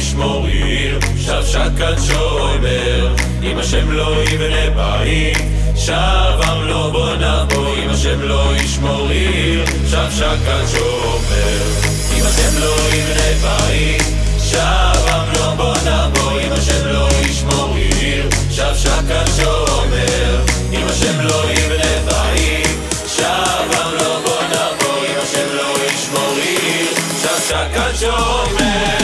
ישמור עיר, שב שומר. אם השם לא יבנה בית, שב עם לא בונה בו. אם השם לא ישמור עיר, שב שומר. אם השם לא יבנה בית, שב עם לא בונה בו. אם השם לא ישמור עיר, שב שומר. אם השם לא יבנה בית, שב עם לא בונה בו. אם השם לא ישמור עיר, שב שומר.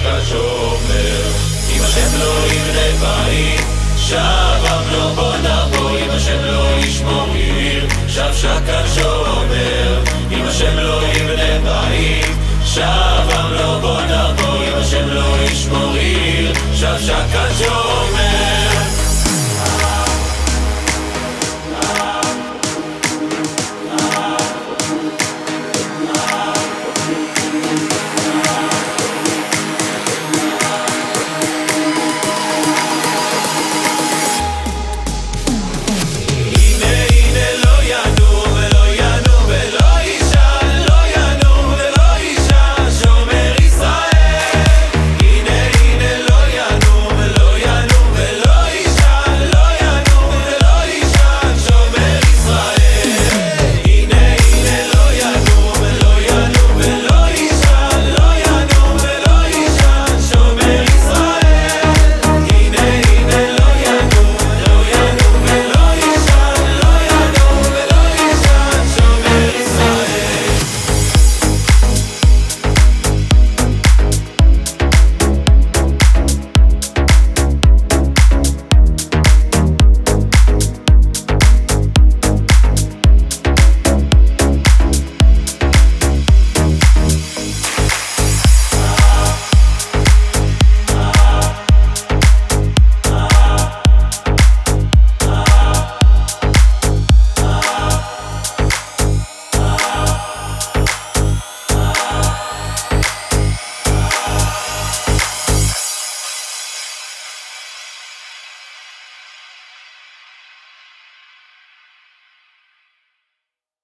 אתה שומר אם השם לא ימרה בעיר